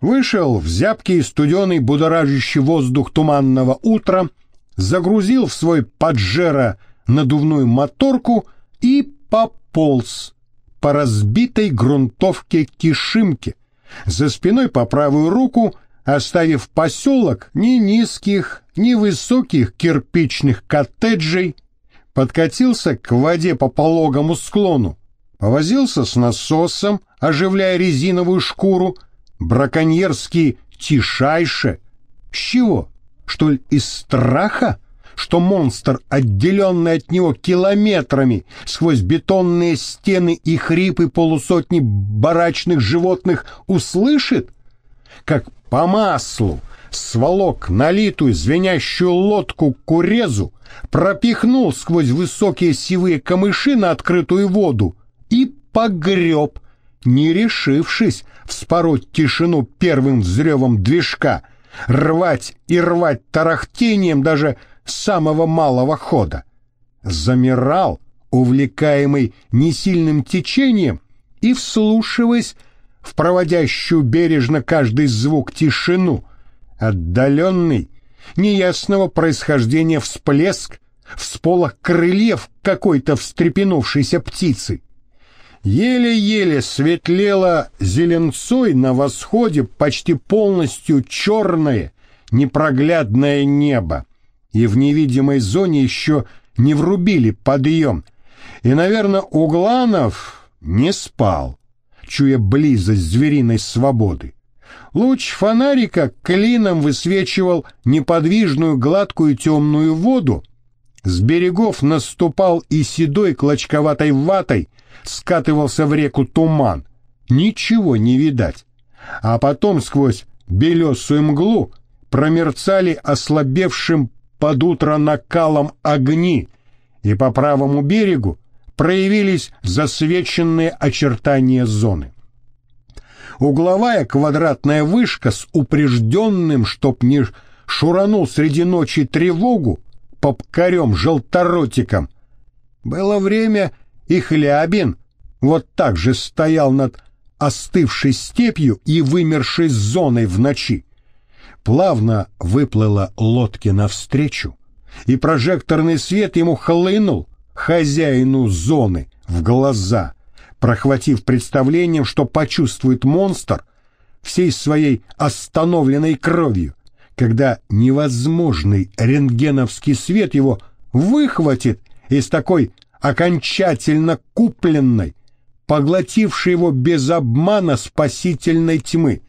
вышел в зябкий, студеный, будоражащий воздух туманного утра, загрузил в свой поджера надувную моторку и пополз по разбитой грунтовке Кишимки, за спиной по правую руку, оставив поселок ни низких, ни высоких кирпичных коттеджей, подкатился к воде по пологому склону, повозился с насосом, оживляя резиновую шкуру, браконьерский тишайше. С чего? Что ли из страха? что монстр, отделенный от него километрами, сквозь бетонные стены и хрипы полусотни барачных животных услышит? Как по маслу сволок налитую звенящую лодку курезу, пропихнул сквозь высокие сивые камыши на открытую воду и погреб, не решившись вспороть тишину первым взрывом движка, рвать и рвать тарахтением даже самого малого хода. Замирал, увлекаемый несильным течением, и вслушиваясь в проводящую бережно каждый звук тишину, отдаленный, неясного происхождения всплеск, всполох крыльев какой-то встрепенувшейся птицы. Еле-еле светлело зеленцой на восходе почти полностью черное, непроглядное небо и в невидимой зоне еще не врубили подъем. И, наверное, Угланов не спал, чуя близость звериной свободы. Луч фонарика клином высвечивал неподвижную гладкую темную воду, с берегов наступал и седой клочковатой ватой скатывался в реку туман. Ничего не видать. А потом сквозь белесую мглу промерцали ослабевшим под утро накалом огни, и по правому берегу проявились засвеченные очертания зоны. Угловая квадратная вышка с упрежденным, чтоб не шуранул среди ночи тревогу, попкарем-желторотиком. Было время, и Хлябин вот так же стоял над остывшей степью и вымершей зоной в ночи. Плавно выплыла лодке навстречу, и прожекторный свет ему хлынул, хозяину зоны, в глаза, прохватив представлением, что почувствует монстр всей своей остановленной кровью, когда невозможный рентгеновский свет его выхватит из такой окончательно купленной, поглотившей его без обмана спасительной тьмы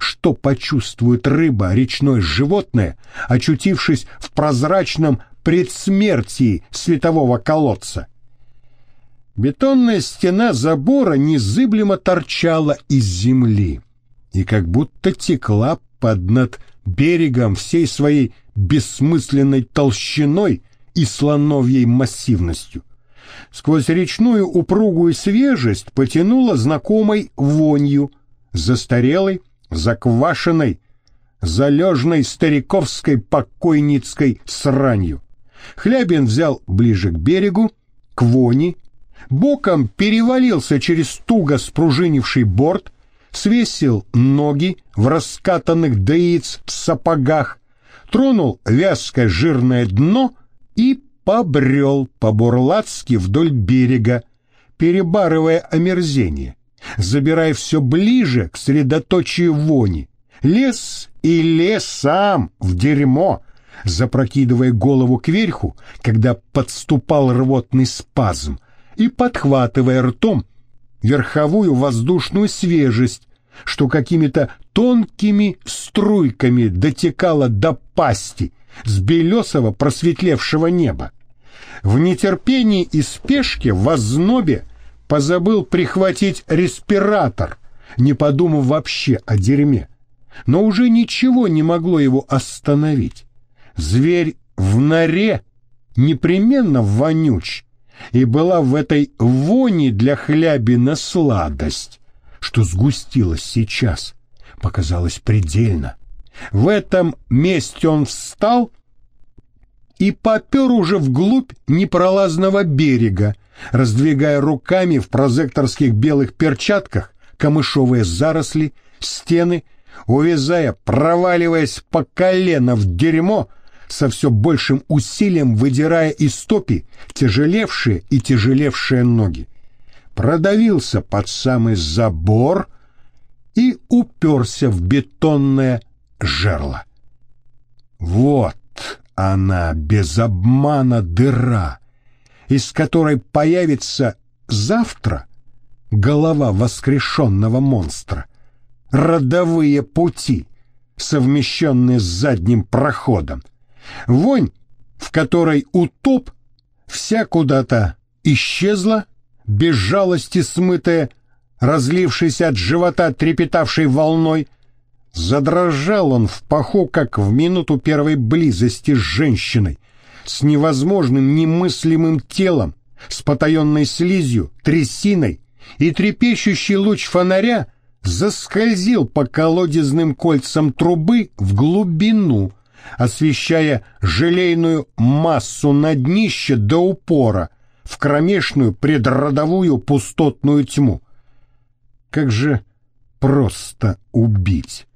что почувствует рыба, речное животное, очутившись в прозрачном предсмертии светового колодца. Бетонная стена забора незыблемо торчала из земли и как будто текла под над берегом всей своей бессмысленной толщиной и слоновьей массивностью. Сквозь речную упругую свежесть потянула знакомой вонью, застарелой, заквашенной, залежной стариковской покойницкой сранью. Хлябин взял ближе к берегу, к вони, боком перевалился через туго спружинивший борт, свесил ноги в раскатанных до яиц сапогах, тронул вязкое жирное дно и побрел по-бурлацки вдоль берега, перебарывая омерзение забирая все ближе к средоточию вони. Лес и лес сам в дерьмо, запрокидывая голову кверху, когда подступал рвотный спазм, и подхватывая ртом верховую воздушную свежесть, что какими-то тонкими струйками дотекала до пасти с белесого просветлевшего неба. В нетерпении и спешке в ознобе позабыл прихватить респиратор, не подумав вообще о дерьме. Но уже ничего не могло его остановить. Зверь в норе непременно вонюч, и была в этой вони для хлябина сладость, что сгустилась сейчас, показалось предельно. В этом месте он встал и попер уже вглубь непролазного берега, раздвигая руками в прозекторских белых перчатках камышовые заросли, стены, увязая, проваливаясь по колено в дерьмо, со все большим усилием выдирая из топи тяжелевшие и тяжелевшие ноги. Продавился под самый забор и уперся в бетонное жерло. Вот она, без обмана дыра, из которой появится завтра голова воскрешенного монстра, родовые пути, совмещенные с задним проходом, вонь, в которой утоп вся куда-то исчезла, без жалости смытая, разлившись от живота трепетавшей волной, задрожал он в паху, как в минуту первой близости с женщиной, с невозможным немыслимым телом, с потаенной слизью, трясиной, и трепещущий луч фонаря заскользил по колодезным кольцам трубы в глубину, освещая желейную массу на днище до упора, в кромешную предродовую пустотную тьму. Как же просто убить!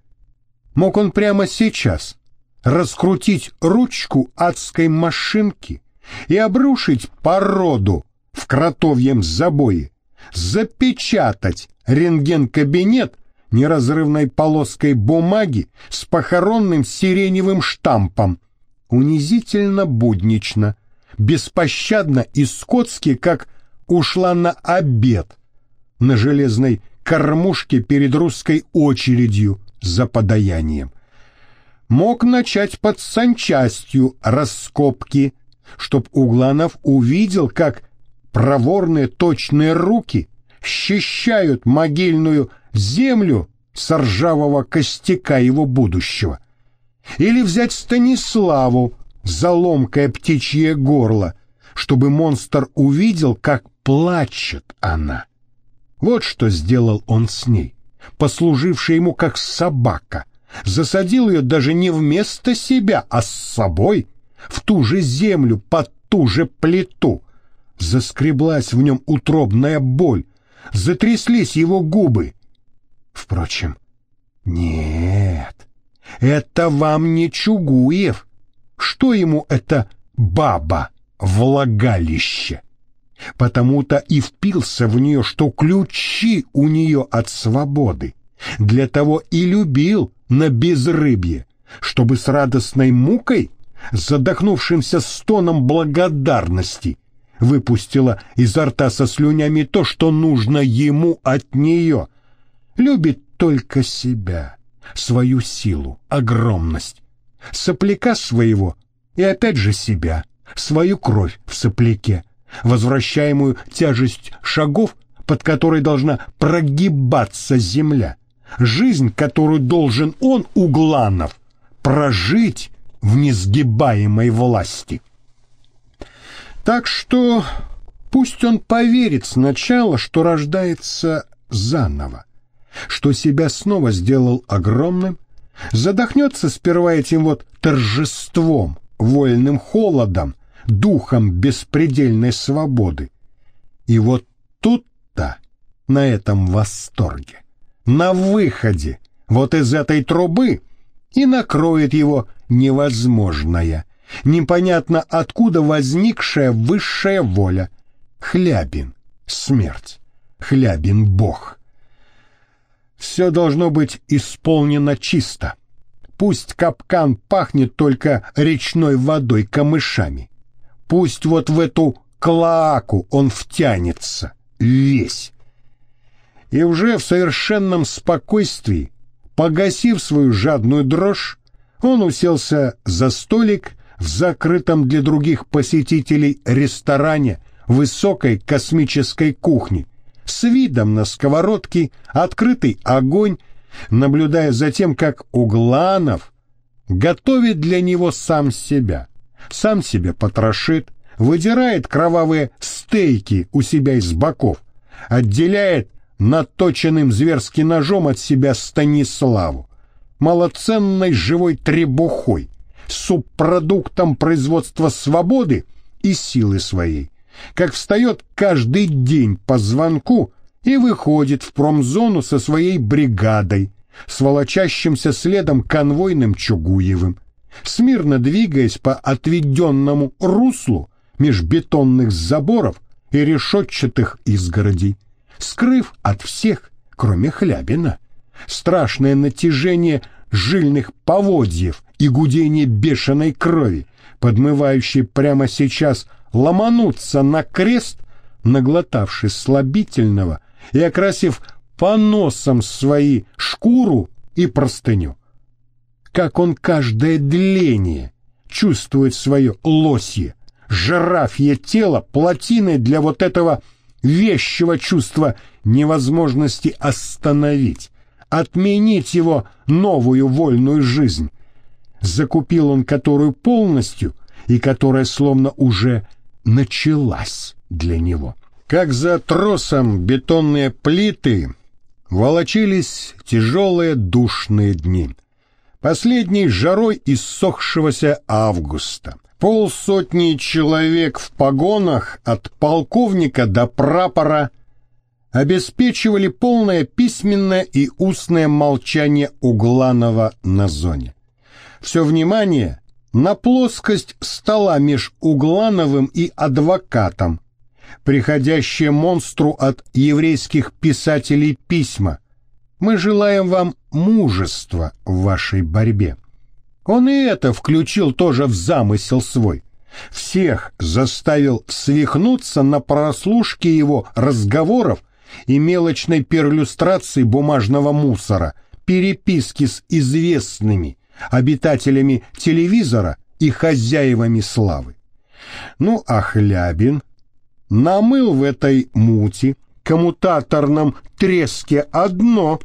Мог он прямо сейчас раскрутить ручку адской машинки и обрушить породу в кротовьем забое, запечатать рентген-кабинет неразрывной полоской бумаги с похоронным сиреневым штампом, унизительно буднично, беспощадно и скотски, как ушла на обед на железной кормушке перед русской очередью за подаянием. Мог начать под санчастью раскопки, чтоб Угланов увидел, как проворные точные руки счищают могильную землю с ржавого костяка его будущего. Или взять Станиславу за ломкое птичье горло, чтобы монстр увидел, как плачет она. Вот что сделал он с ней, послуживший ему как собака. Засадил ее даже не вместо себя, а с собой, в ту же землю, под ту же плиту. Заскреблась в нем утробная боль, затряслись его губы. Впрочем, нет, это вам не Чугуев. Что ему это баба, влагалище? Потому-то и впился в нее, что ключи у нее от свободы. Для того и любил на безрыбье, чтобы с радостной мукой, задохнувшимся стоном благодарности, выпустила изо рта со слюнями то, что нужно ему от нее. Любит только себя, свою силу, огромность, сопляка своего и опять же себя, свою кровь в сопляке, возвращаемую тяжесть шагов, под которой должна прогибаться земля, жизнь, которую должен он, Угланов, прожить в несгибаемой власти. Так что пусть он поверит сначала, что рождается заново, что себя снова сделал огромным, задохнется сперва этим вот торжеством, вольным холодом, духом беспредельной свободы. И вот тут-то, на этом восторге, на выходе, вот из этой трубы, и накроет его невозможное, непонятно откуда возникшая высшая воля. Хлябин, смерть, Хлябин Бог. Все должно быть исполнено чисто. Пусть капкан пахнет только речной водой, камышами. Пусть вот в эту клаку он втянется весь. И уже в совершенном спокойствии, погасив свою жадную дрожь, он уселся за столик в закрытом для других посетителей ресторане высокой космической кухни с видом на сковородки, открытый огонь, наблюдая за тем, как Угланов готовит для него сам себя, сам себя потрошит, выдирает кровавые стейки у себя из боков, отделяет наточенным зверским ножом от себя Станиславу, малоценной живой требухой, субпродуктом производства свободы и силы своей, как встает каждый день по звонку и выходит в промзону со своей бригадой, с волочащимся следом конвойным Чугуевым, смирно двигаясь по отведенному руслу меж бетонных заборов и решетчатых изгородей, скрыв от всех, кроме Хлябина, страшное натяжение жильных поводьев и гудение бешеной крови, подмывающей прямо сейчас ломануться на крест, наглотавшись слабительного и окрасив поносом свои шкуру и простыню. Как он каждое дление чувствует свое лосье, жирафье тело плотиной для вот этого вещего чувства невозможности остановить, отменить его новую вольную жизнь. Закупил он которую полностью и которая словно уже началась для него. Как за тросом бетонные плиты волочились тяжелые душные дни. Последней жарой иссохшегося августа. Полсотни человек в погонах от полковника до прапора обеспечивали полное письменное и устное молчание Угланова на зоне. Все внимание на плоскость стола меж Углановым и адвокатом, приходящее монстру от еврейских писателей письма. Мы желаем вам мужества в вашей борьбе. Он и это включил тоже в замысел свой. Всех заставил свихнуться на прослушке его разговоров и мелочной перлюстрации бумажного мусора, переписки с известными обитателями телевизора и хозяевами славы. Ну, а Хлябин намыл в этой мути коммутаторном треске одно.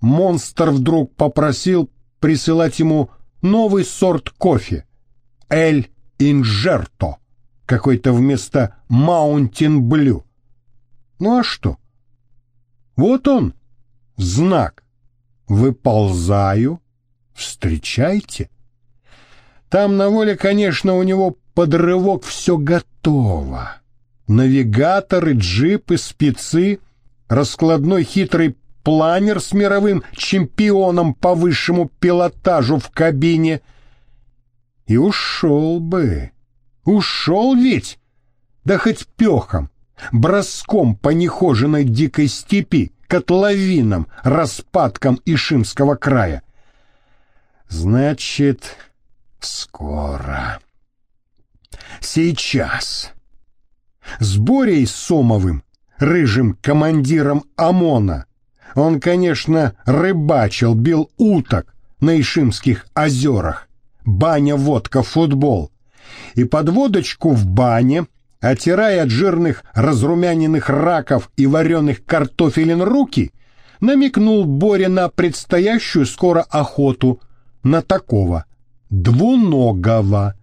Монстр вдруг попросил присылать ему новый сорт кофе — «El Injerto», какой-то вместо «Mountain Blue». Ну а что? Вот он, знак. Выползаю, встречайте. Там на воле, конечно, у него подрывок все готово. Навигаторы, джипы, спецы, раскладной хитрый планер с мировым чемпионом по высшему пилотажу в кабине. И ушел бы. Ушел ведь, да хоть пехом, броском по нехоженной дикой степи, котловинам, распадкам Ишимского края. Значит, скоро. Сейчас. С Борей Сомовым, рыжим командиром ОМОНа, он, конечно, рыбачил, бил уток на Ишимских озерах. Баня, водка, футбол. И под водочку в бане, отирая от жирных разрумяненных раков и вареных картофелин руки, намекнул Боря на предстоящую скоро охоту на такого двуногого.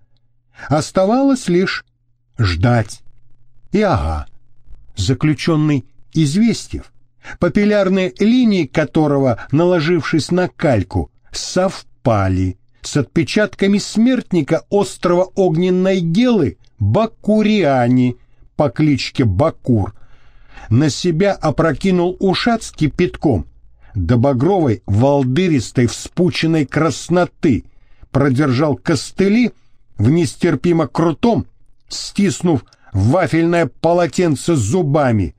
Оставалось лишь ждать. И ага, заключенный Известьев папиллярные линии которого, наложившись на кальку, совпали с отпечатками смертника острова Огненной Гелы Бакуриани по кличке Бакур, на себя опрокинул ушат с кипятком, до багровой волдыристой вспученной красноты продержал костыли в нестерпимо крутом, стиснув вафельное полотенце зубами,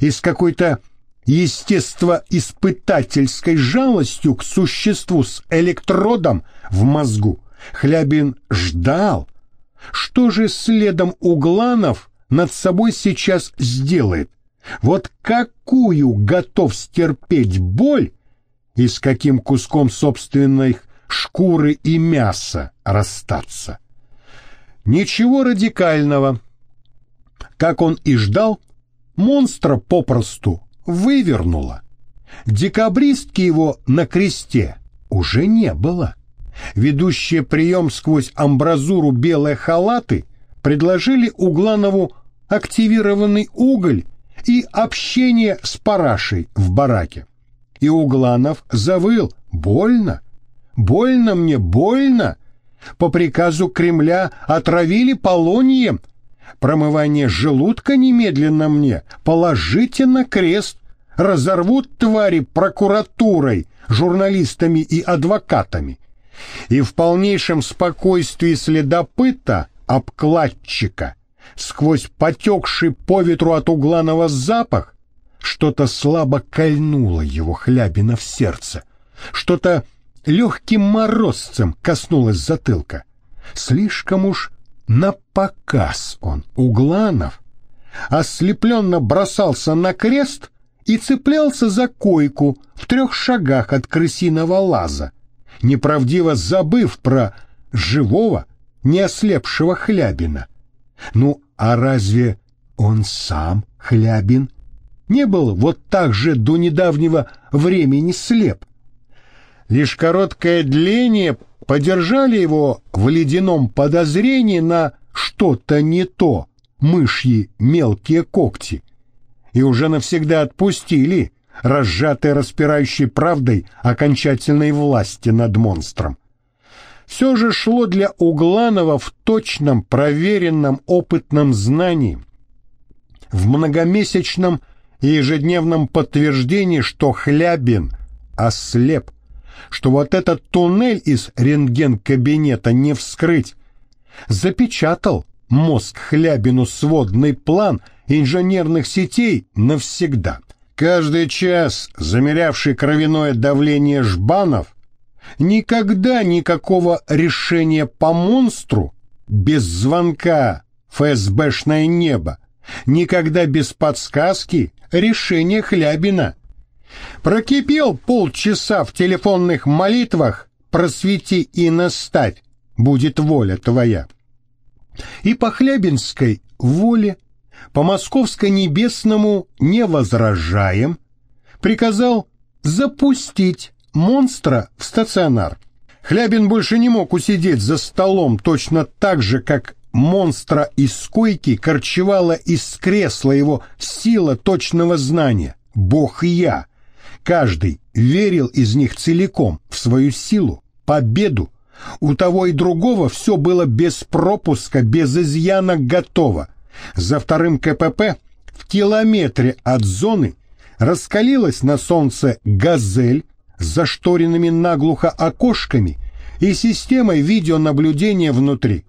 и с какой-то естествоиспытательской жалостью к существу с электродом в мозгу, Хлябин ждал, что же следом Угланов над собой сейчас сделает. Вот какую готов стерпеть боль и с каким куском собственной шкуры и мяса расстаться. Ничего радикального. Как он и ждал, монстра попросту вывернуло. Декабристки его на кресте уже не было. Ведущие прием сквозь амбразуру белые халаты предложили Угланову активированный уголь и общение с парашей в бараке. И Угланов завыл «Больно! Больно мне, больно!» По приказу Кремля отравили полонием Промывание желудка немедленно мне. Положите на крест. разорвут твари прокуратурой, журналистами и адвокатами. И в полнейшем спокойствии следопыта, обкладчика, сквозь потекший по ветру от угланого запах, что-то слабо кольнуло его Хлябина в сердце, что-то легким морозцем коснулось затылка. Слишком уж на показ он, Угланов, ослепленно бросался на крест и цеплялся за койку в трех шагах от крысиного лаза, неправдиво забыв про живого, не ослепшего Хлябина. Ну, а разве он сам, Хлябин, не был вот так же до недавнего времени слеп? Лишь короткое дление подержали его в ледяном подозрении на что-то не то, мышьи мелкие когти, и уже навсегда отпустили, разжатой распирающей правдой окончательной власти над монстром. Все же шло для Угланова в точном, проверенном, опытном знании, в многомесячном и ежедневном подтверждении, что Хлябин ослеп, что вот этот туннель из рентген-кабинета не вскрыть, запечатал мозг Хлябину сводный план инженерных сетей навсегда. Каждый час замерявший кровяное давление жбанов никогда никакого решения по монстру без звонка ФСБшное небо, никогда без подсказки решения Хлябина. Прокипел полчаса в телефонных молитвах «Просвети и наставь, будет воля твоя». И по Хлябинской воле по московско-небесному не возражаем, приказал запустить монстра в стационар. Хлябин больше не мог усидеть за столом точно так же, как монстра из койки корчевала из кресла его сила точного знания. Бог и я. Каждый верил из них целиком в свою силу, победу. У того и другого все было без пропуска, без изъяна готово. За вторым КПП в километре от зоны раскалилась на солнце «Газель» с зашторенными наглухо окошками и системой видеонаблюдения внутри.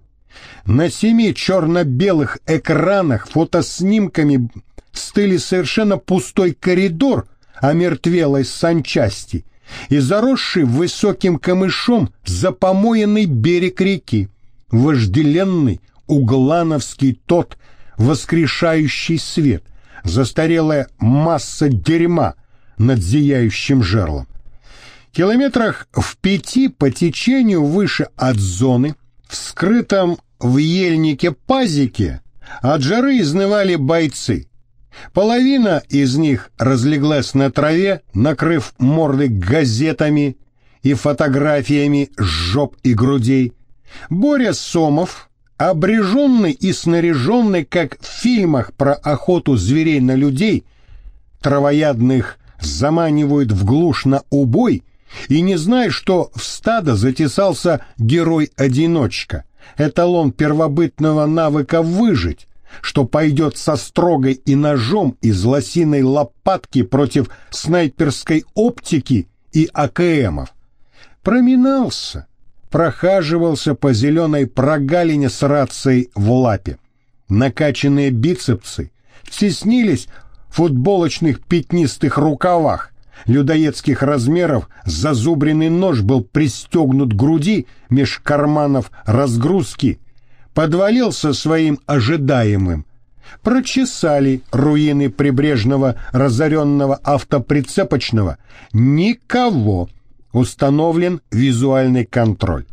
На семи черно-белых экранах фотоснимками стыли совершенно пустой коридор омертвелой санчасти и заросший высоким камышом запомоенный берег реки, вожделенный углановский тот воскрешающий свет, застарелая масса дерьма над зияющим жерлом. Километрах в пяти по течению выше от зоны, в скрытом в ельнике пазике, от жары изнывали бойцы. Половина из них разлеглась на траве, накрыв морды газетами и фотографиями жоп и грудей. Боря Сомов обреженный и снаряженный, как в фильмах про охоту зверей на людей, травоядных заманивают в глушь на убой, и не зная, что в стадо затесался герой-одиночка, эталон первобытного навыка выжить, что пойдет со строгой и ножом из лосиной лопатки против снайперской оптики и АКМов. Проминался, прохаживался по зеленой прогалине с рацией в лапе. Накачанные бицепсы стеснились в футболочных пятнистых рукавах, людоедских размеров зазубренный нож был пристегнут к груди меж карманов разгрузки, подвалился своим ожидаемым. Прочесали руины прибрежного разоренного автоприцепочного. Никого установлен визуальный контроль.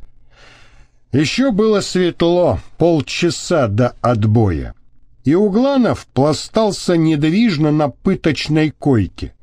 Еще было светло, полчаса до отбоя, и Угланов пластался недвижно на пыточной койке.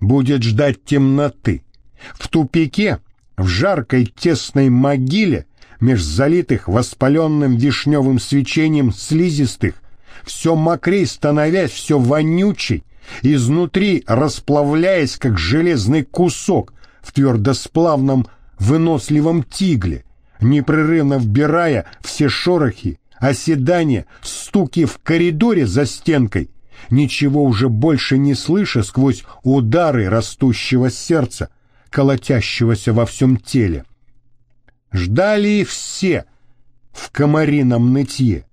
Будет ждать темноты. В тупике, в жаркой тесной могиле, меж залитых воспаленным вишневым свечением слизистых, все мокрей становясь, все вонючей, изнутри расплавляясь, как железный кусок, в твердосплавном выносливом тигле, непрерывно вбирая все шорохи, оседания, стуки в коридоре за стенкой, ничего уже больше не слыша сквозь удары растущего сердца, колотящегося во всем теле. Ждали все в комарином нытье.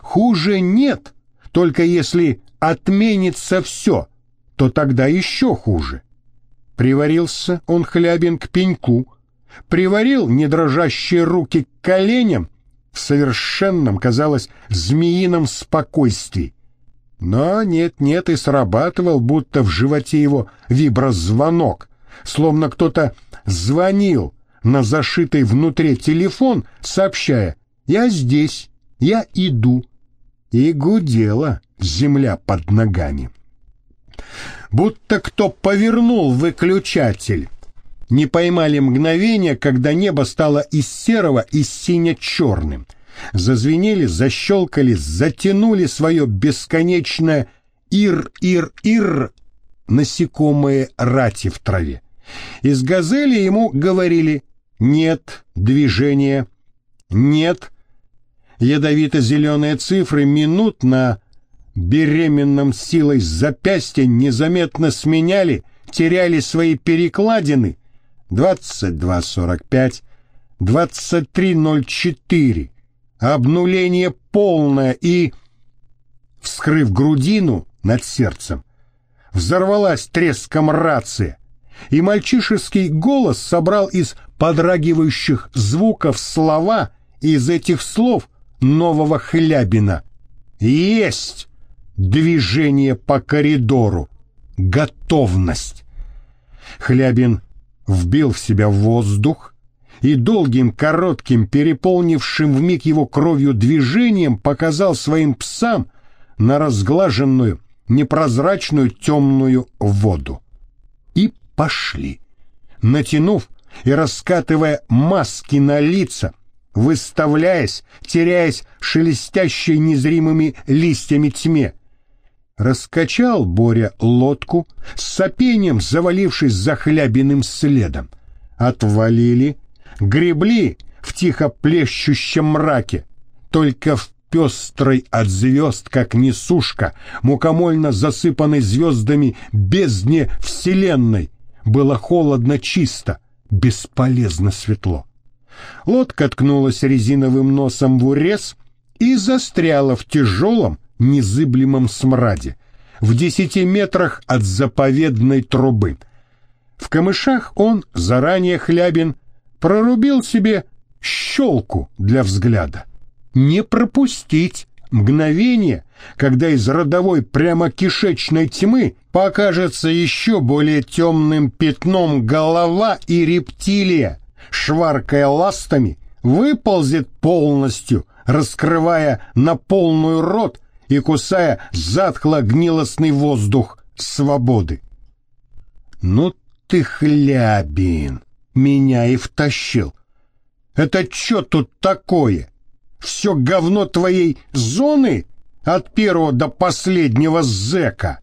Хуже нет, только если отменится все, то тогда еще хуже. Приварился он хлябин к пеньку, приварил недрожащие руки к коленям в совершенном, казалось, змеином спокойствии. Но нет-нет и срабатывал, будто в животе его виброзвонок, словно кто-то звонил на зашитый внутри телефон, сообщая «Я здесь, я иду». И гудела земля под ногами. Будто кто повернул выключатель. Не поймали мгновение, когда небо стало из серого и сине-черным. Зазвенели, защелкали, затянули свое бесконечное «ир-ир-ир» насекомые рати в траве. Из газели ему говорили «нет движения», «нет». Ядовито-зеленые цифры минут на беременном силой запястья незаметно сменяли, теряли свои перекладины. 22.45, 23.04, обнуление полное и, вскрыв грудину над сердцем, взорвалась треском рация, и мальчишеский голос собрал из подрагивающих звуков слова из этих слов нового хлябина. «Есть!» движение по коридору, готовность. Хлябин вбил в себя воздух и долгим, коротким, переполнившим вмиг его кровью движением показал своим псам на разглаженную, непрозрачную темную воду. И пошли, натянув и раскатывая маски на лица, выставляясь, теряясь шелестящей незримыми листьями тьме, Раскачал Боря лодку, с сопением завалившись за следом. Отвалили, гребли в тихо плещущем мраке, только в пестрой от звезд, как несушка, мукомольно засыпанной звездами бездне вселенной, было холодно чисто, бесполезно светло. Лодка ткнулась резиновым носом в урез и застряла в тяжелом, незыблемом смраде, в десяти метрах от заповедной трубы. В камышах он, заранее хлябин, прорубил себе щелку для взгляда. Не пропустить мгновение, когда из родовой прямо кишечной тьмы покажется еще более темным пятном голова и рептилия, шваркая ластами, выползет полностью, раскрывая на полную рот и кусая затхло-гнилостный воздух свободы. «Ну ты, хлябин, меня и втащил. Это что тут такое? Все говно твоей зоны от первого до последнего зэка?»